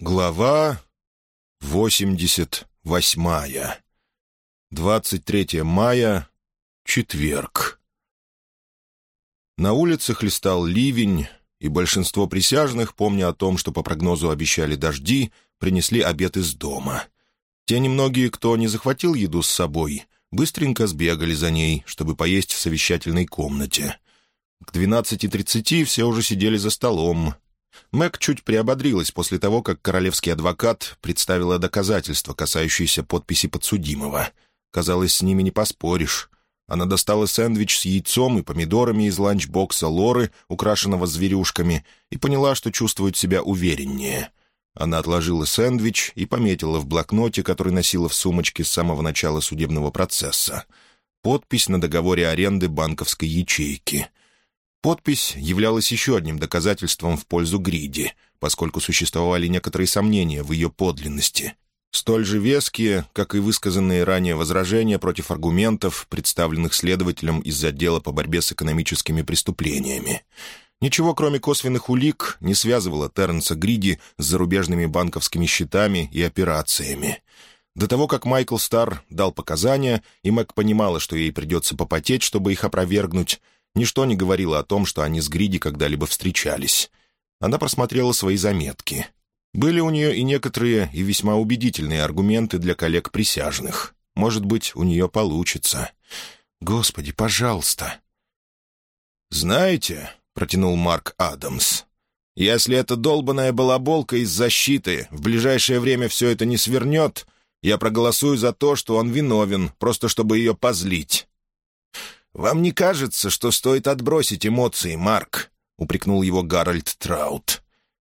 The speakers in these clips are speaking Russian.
Глава 88. 23 мая. Четверг. На улице хлестал ливень, и большинство присяжных, помня о том, что по прогнозу обещали дожди, принесли обед из дома. Те немногие, кто не захватил еду с собой, быстренько сбегали за ней, чтобы поесть в совещательной комнате. К 12.30 все уже сидели за столом, Мэг чуть приободрилась после того, как королевский адвокат представила доказательства, касающиеся подписи подсудимого. Казалось, с ними не поспоришь. Она достала сэндвич с яйцом и помидорами из ланчбокса Лоры, украшенного зверюшками, и поняла, что чувствует себя увереннее. Она отложила сэндвич и пометила в блокноте, который носила в сумочке с самого начала судебного процесса. Подпись на договоре аренды банковской ячейки — Подпись являлась еще одним доказательством в пользу Гриди, поскольку существовали некоторые сомнения в ее подлинности. Столь же веские, как и высказанные ранее возражения против аргументов, представленных следователем из отдела по борьбе с экономическими преступлениями. Ничего, кроме косвенных улик, не связывало Терренса Гриди с зарубежными банковскими счетами и операциями. До того, как Майкл Старр дал показания, и Мэг понимала, что ей придется попотеть, чтобы их опровергнуть, Ничто не говорило о том, что они с Гриди когда-либо встречались. Она просмотрела свои заметки. Были у нее и некоторые, и весьма убедительные аргументы для коллег-присяжных. Может быть, у нее получится. Господи, пожалуйста. «Знаете», — протянул Марк Адамс, — «если эта долбаная балаболка из защиты в ближайшее время все это не свернет, я проголосую за то, что он виновен, просто чтобы ее позлить. «Вам не кажется, что стоит отбросить эмоции, Марк?» — упрекнул его Гарольд Траут.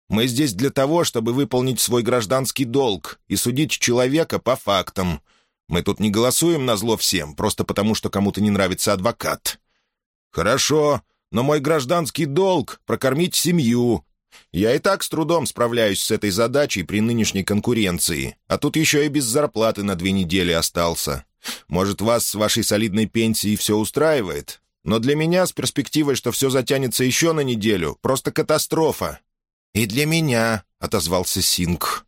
«Мы здесь для того, чтобы выполнить свой гражданский долг и судить человека по фактам. Мы тут не голосуем на зло всем, просто потому, что кому-то не нравится адвокат». «Хорошо, но мой гражданский долг — прокормить семью. Я и так с трудом справляюсь с этой задачей при нынешней конкуренции, а тут еще и без зарплаты на две недели остался. Может, вас с вашей солидной пенсией все устраивает? Но для меня с перспективой, что все затянется еще на неделю, просто катастрофа». «И для меня», — отозвался Синг.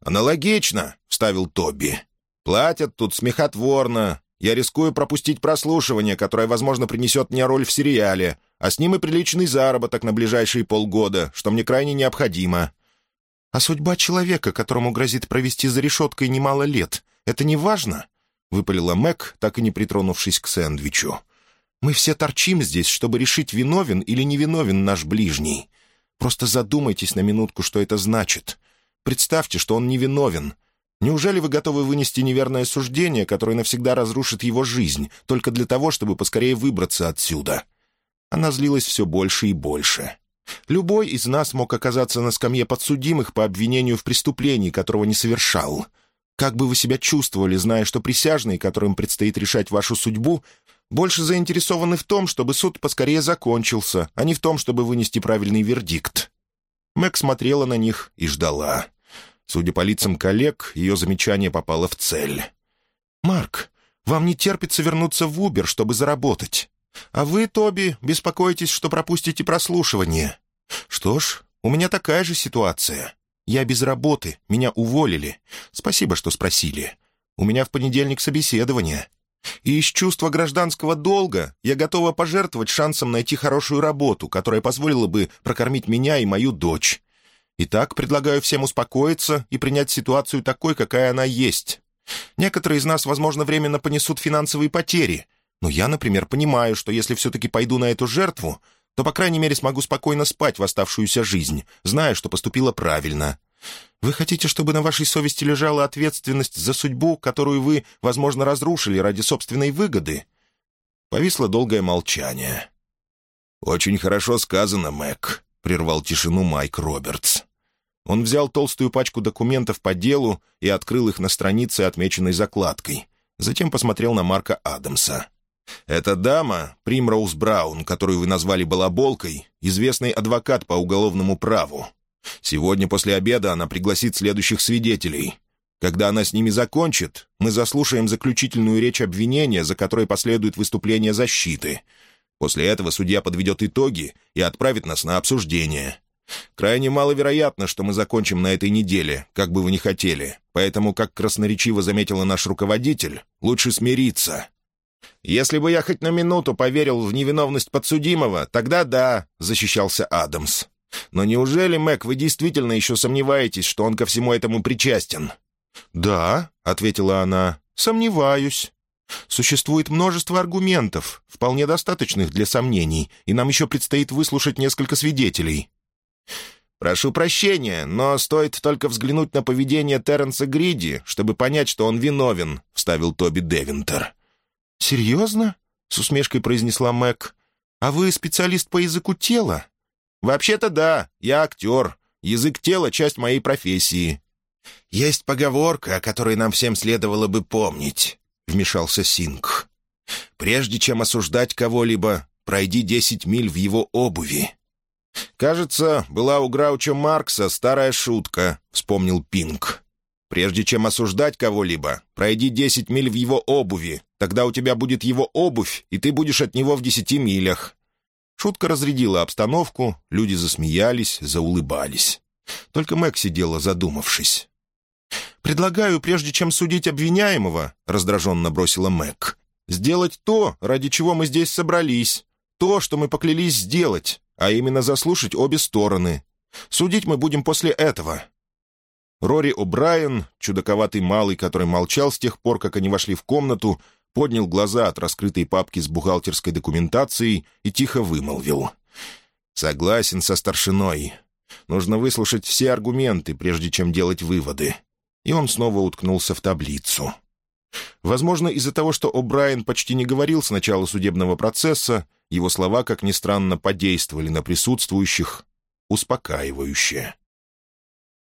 «Аналогично», — вставил Тоби. «Платят тут смехотворно. Я рискую пропустить прослушивание, которое, возможно, принесет мне роль в сериале, а с ним и приличный заработок на ближайшие полгода, что мне крайне необходимо». «А судьба человека, которому грозит провести за решеткой немало лет, это не важно?» Выпалила Мэг, так и не притронувшись к сэндвичу. «Мы все торчим здесь, чтобы решить, виновен или невиновен наш ближний. Просто задумайтесь на минутку, что это значит. Представьте, что он невиновен. Неужели вы готовы вынести неверное суждение, которое навсегда разрушит его жизнь, только для того, чтобы поскорее выбраться отсюда?» Она злилась все больше и больше. Любой из нас мог оказаться на скамье подсудимых по обвинению в преступлении, которого не совершал — как бы вы себя чувствовали, зная, что присяжные, которым предстоит решать вашу судьбу, больше заинтересованы в том, чтобы суд поскорее закончился, а не в том, чтобы вынести правильный вердикт?» Мэг смотрела на них и ждала. Судя по лицам коллег, ее замечание попало в цель. «Марк, вам не терпится вернуться в Убер, чтобы заработать. А вы, Тоби, беспокоитесь, что пропустите прослушивание. Что ж, у меня такая же ситуация. Я без работы, меня уволили. Спасибо, что спросили. У меня в понедельник собеседование. И из чувства гражданского долга я готова пожертвовать шансом найти хорошую работу, которая позволила бы прокормить меня и мою дочь. Итак, предлагаю всем успокоиться и принять ситуацию такой, какая она есть. Некоторые из нас, возможно, временно понесут финансовые потери, но я, например, понимаю, что если все-таки пойду на эту жертву, то, по крайней мере, смогу спокойно спать в оставшуюся жизнь, зная, что поступила правильно. Вы хотите, чтобы на вашей совести лежала ответственность за судьбу, которую вы, возможно, разрушили ради собственной выгоды?» Повисло долгое молчание. «Очень хорошо сказано, Мэг», — прервал тишину Майк Робертс. Он взял толстую пачку документов по делу и открыл их на странице, отмеченной закладкой. Затем посмотрел на Марка Адамса. «Эта дама, Примроуз Браун, которую вы назвали балаболкой, известный адвокат по уголовному праву. Сегодня после обеда она пригласит следующих свидетелей. Когда она с ними закончит, мы заслушаем заключительную речь обвинения, за которой последует выступление защиты. После этого судья подведет итоги и отправит нас на обсуждение. Крайне маловероятно, что мы закончим на этой неделе, как бы вы ни хотели. Поэтому, как красноречиво заметила наш руководитель, лучше смириться. «Если бы я хоть на минуту поверил в невиновность подсудимого, тогда да», — защищался Адамс. «Но неужели, Мэг, вы действительно еще сомневаетесь, что он ко всему этому причастен?» «Да», — ответила она, — «сомневаюсь. Существует множество аргументов, вполне достаточных для сомнений, и нам еще предстоит выслушать несколько свидетелей». «Прошу прощения, но стоит только взглянуть на поведение Терренса Гриди, чтобы понять, что он виновен», — вставил Тоби Девинтер. «Серьезно?» — с усмешкой произнесла Мэг. «А вы специалист по языку тела?» «Вообще-то да, я актер. Язык тела — часть моей профессии». «Есть поговорка, о которой нам всем следовало бы помнить», — вмешался Синг. «Прежде чем осуждать кого-либо, пройди десять миль в его обуви». «Кажется, была у Грауча Маркса старая шутка», — вспомнил Пинг. «Прежде чем осуждать кого-либо, пройди десять миль в его обуви. Тогда у тебя будет его обувь, и ты будешь от него в десяти милях». Шутка разрядила обстановку, люди засмеялись, заулыбались. Только Мэг сидела, задумавшись. «Предлагаю, прежде чем судить обвиняемого», — раздраженно бросила Мэг, «сделать то, ради чего мы здесь собрались, то, что мы поклялись сделать, а именно заслушать обе стороны. Судить мы будем после этого». Рори О'Брайен, чудаковатый малый, который молчал с тех пор, как они вошли в комнату, поднял глаза от раскрытой папки с бухгалтерской документацией и тихо вымолвил. «Согласен со старшиной. Нужно выслушать все аргументы, прежде чем делать выводы». И он снова уткнулся в таблицу. Возможно, из-за того, что О'Брайен почти не говорил с начала судебного процесса, его слова, как ни странно, подействовали на присутствующих успокаивающе.